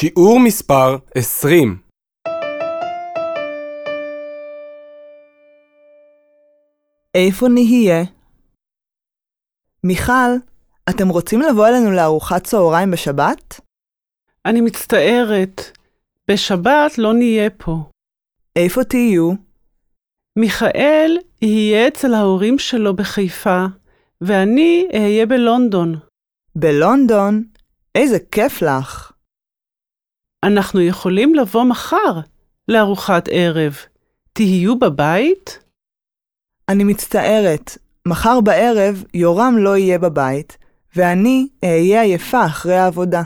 שיעור מספר 20 איפה נהיה? מיכל, אתם רוצים לבוא אלינו לארוחת צהריים בשבת? אני מצטערת, בשבת לא נהיה פה. איפה תהיו? מיכאל יהיה אצל ההורים שלו בחיפה, ואני אהיה בלונדון. בלונדון? איזה כיף לך. אנחנו יכולים לבוא מחר לארוחת ערב. תהיו בבית? אני מצטערת, מחר בערב יורם לא יהיה בבית, ואני אהיה עייפה אחרי העבודה.